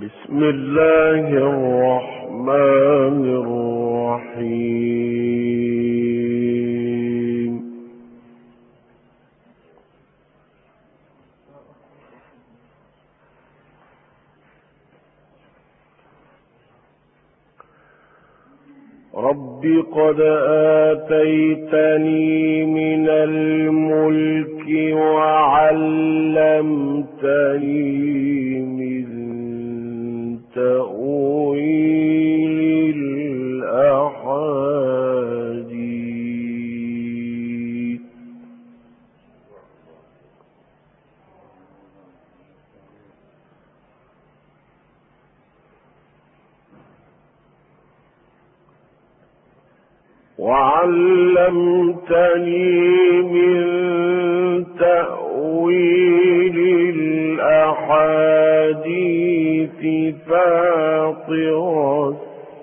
بسم الله الرحمن الرحيم. رب قد آتيتني من الملك وعلمتني من تأويل الأحاديث وعلمتني من تأويل الأحاديث فاطر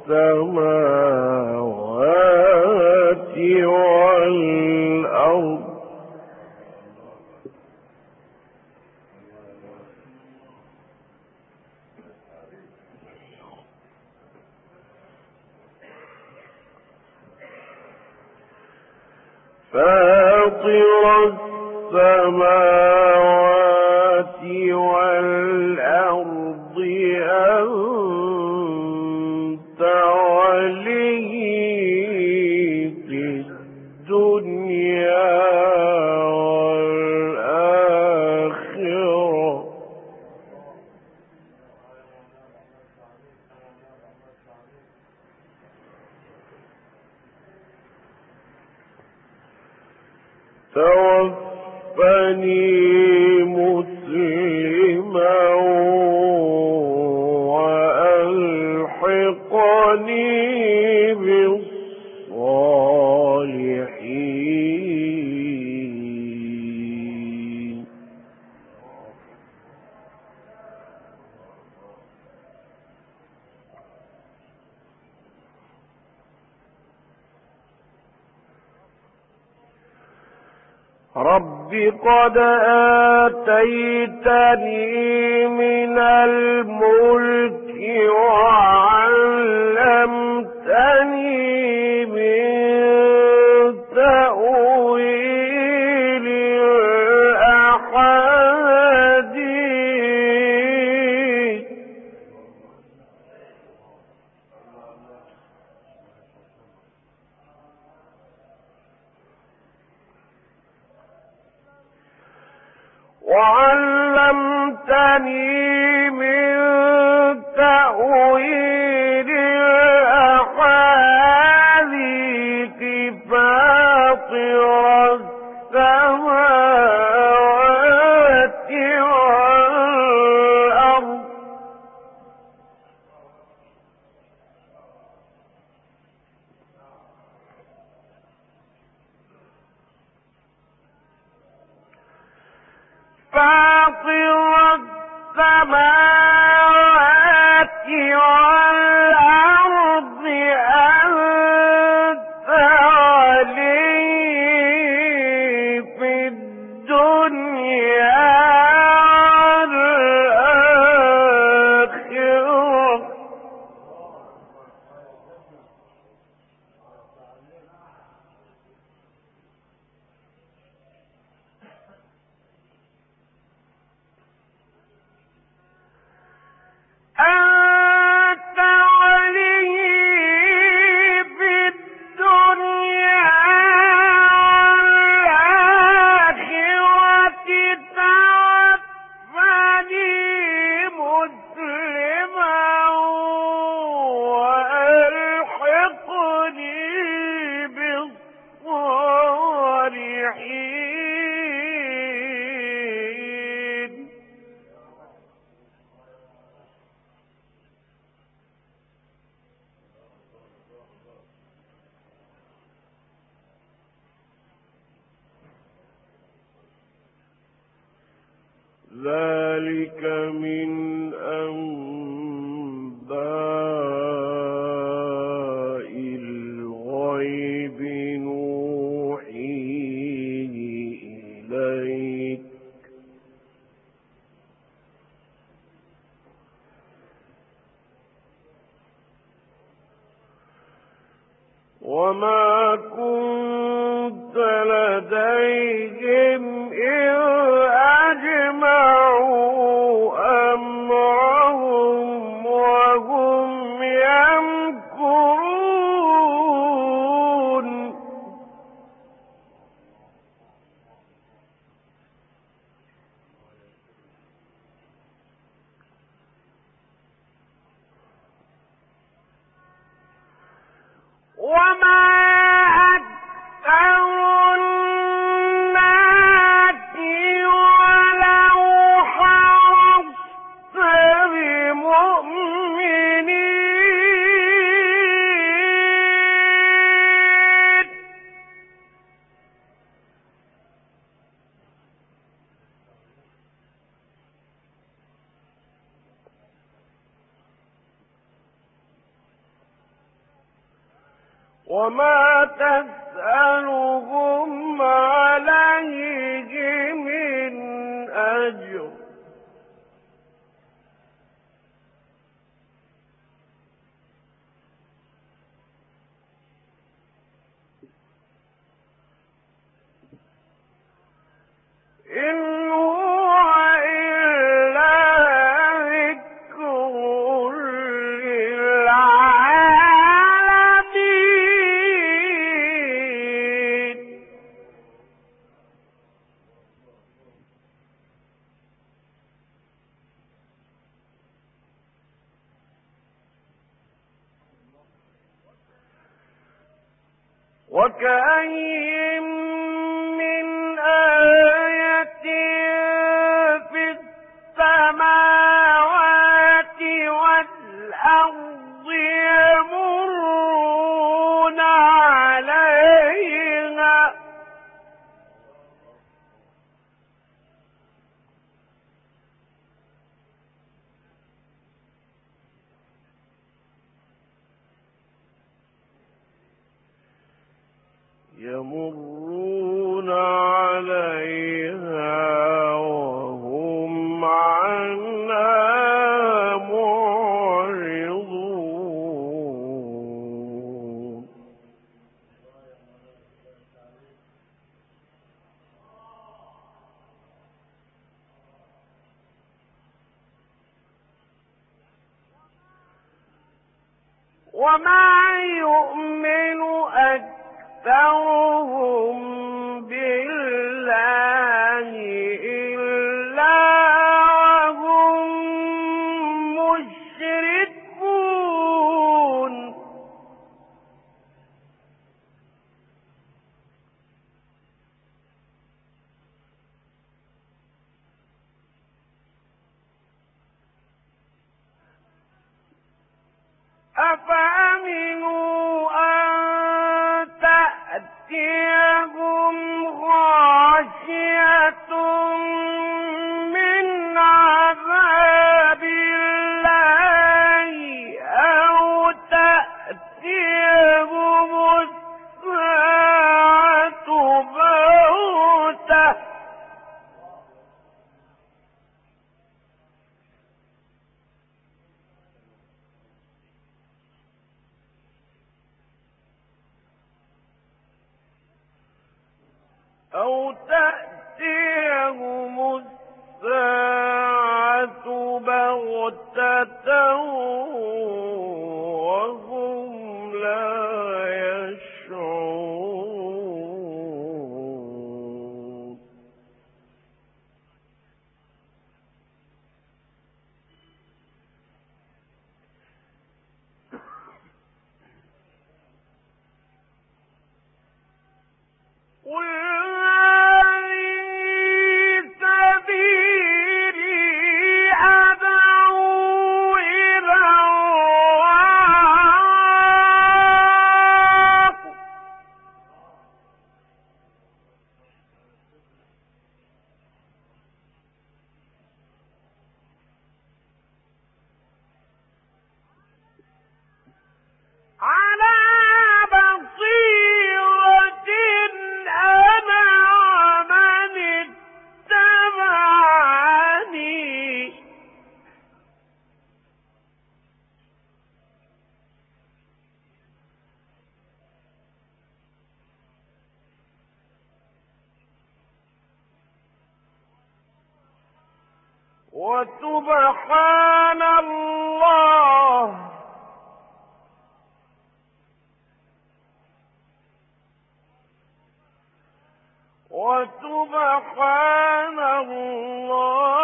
السماوات رب قد آتيتني من الملك وعلمتني من إن يمرون أو تأتيهم الساعة بغتة الله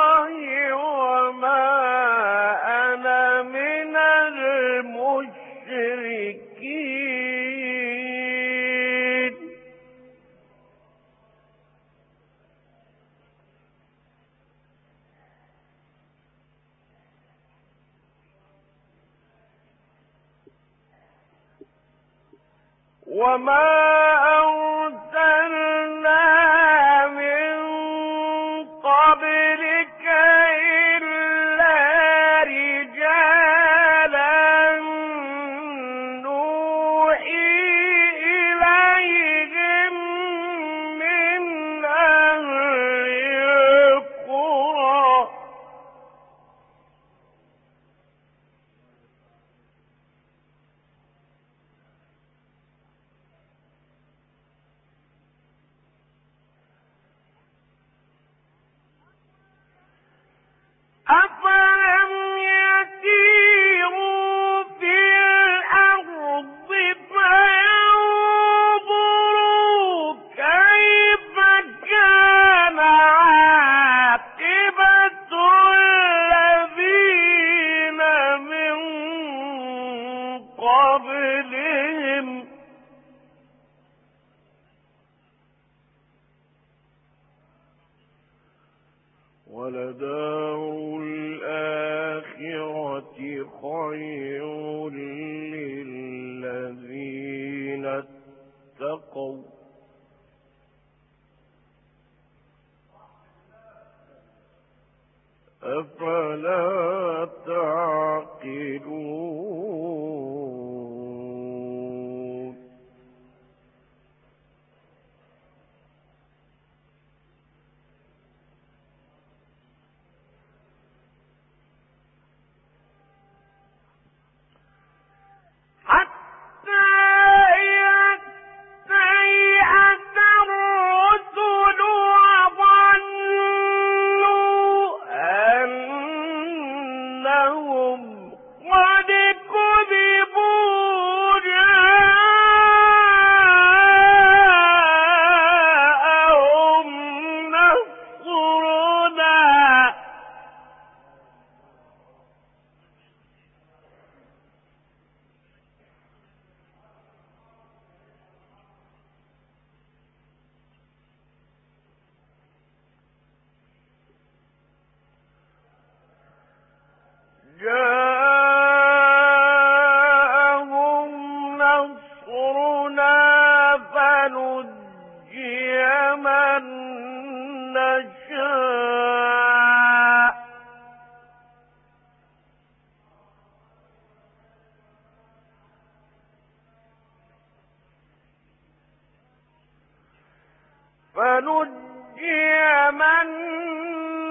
من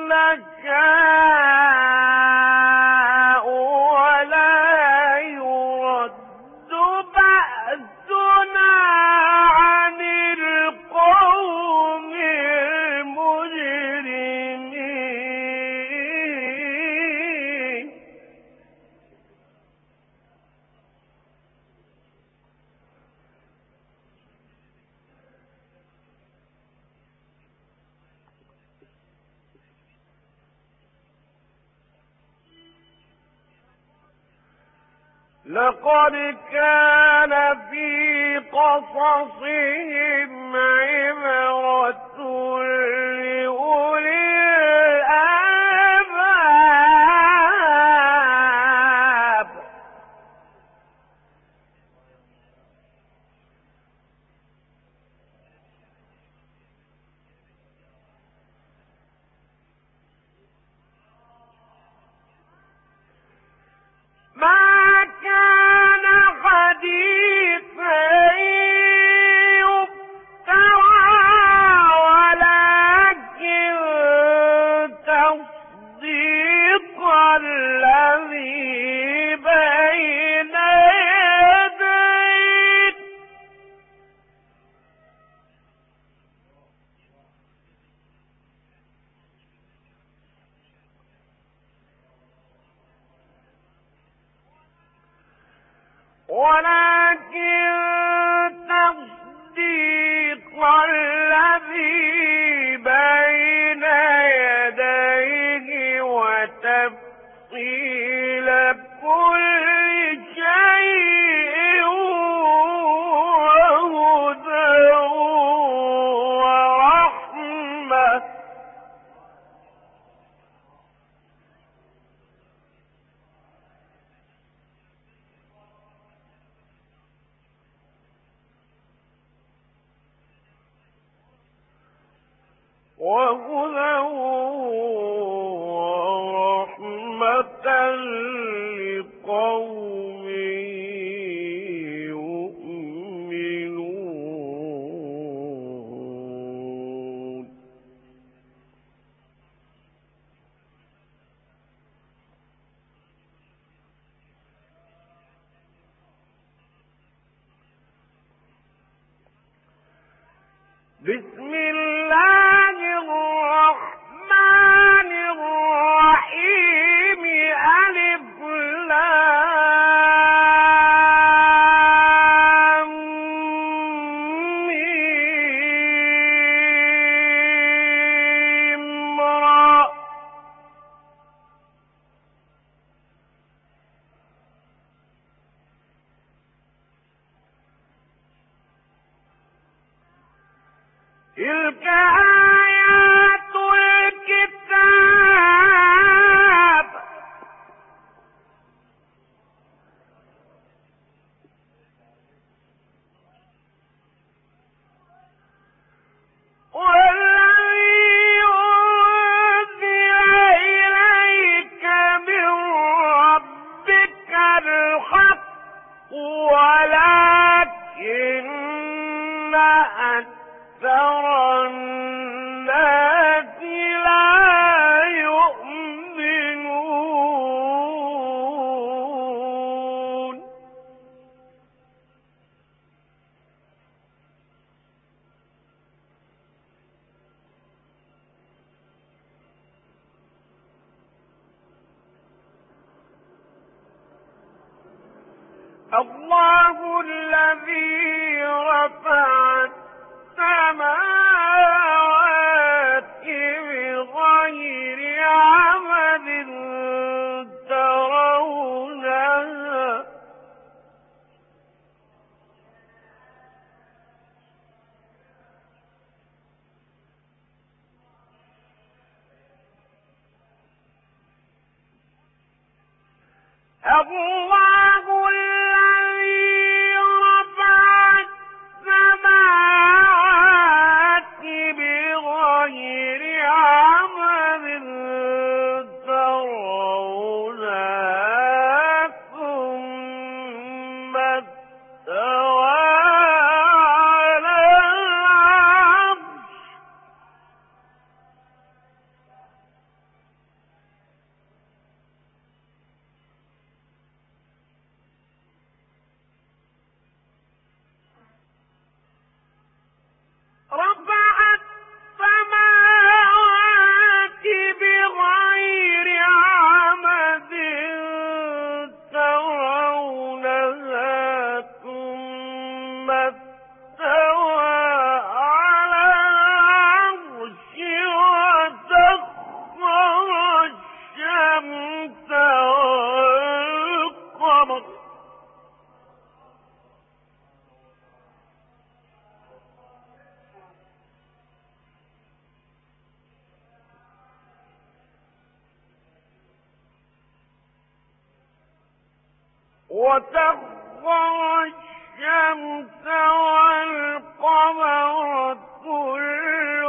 نشاء ولكن بسم الله الذي رفع السماء وتخضع الشمس والقمر كل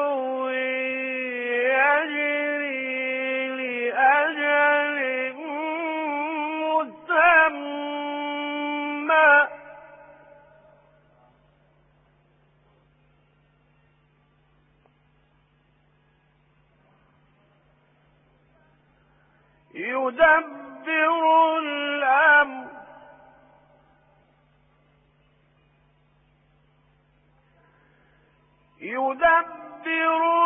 يدبر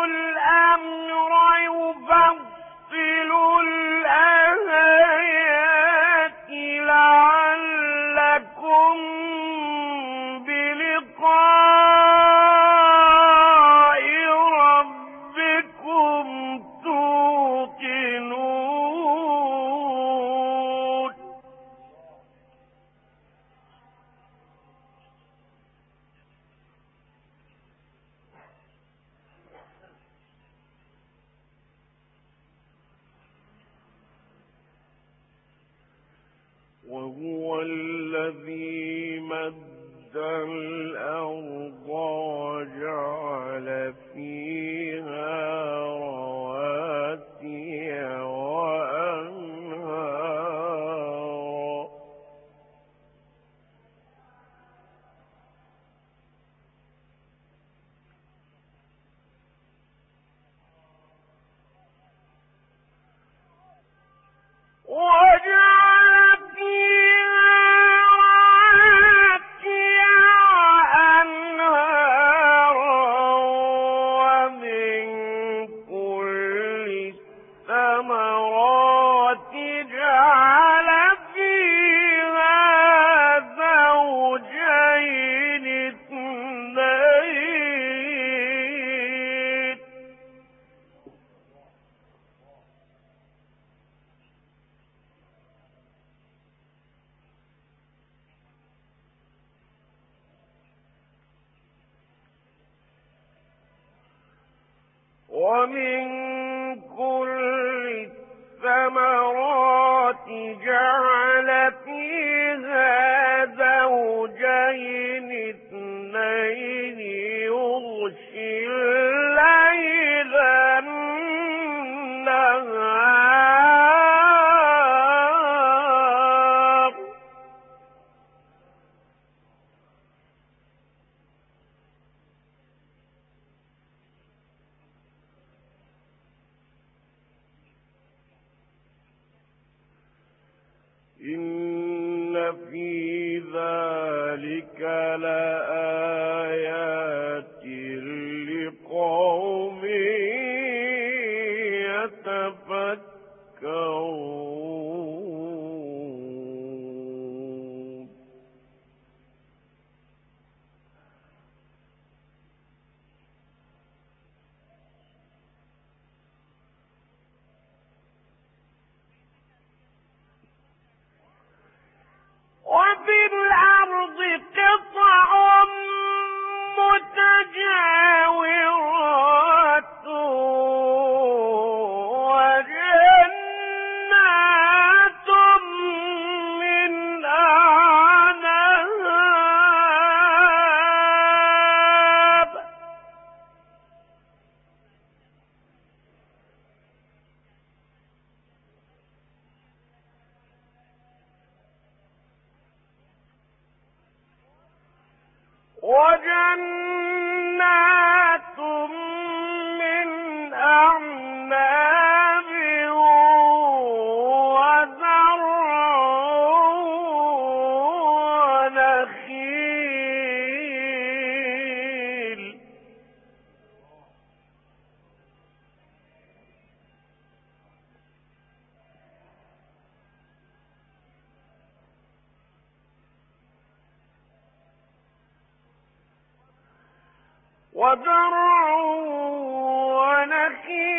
ومن كل الثمرات جعل ذلك ونخيل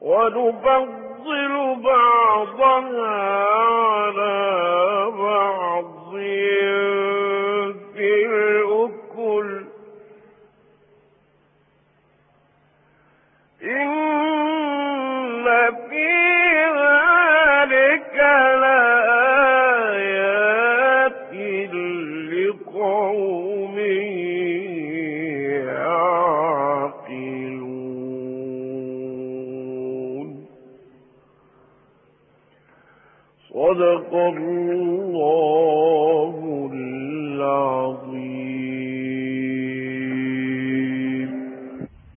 ونفضل بعضها على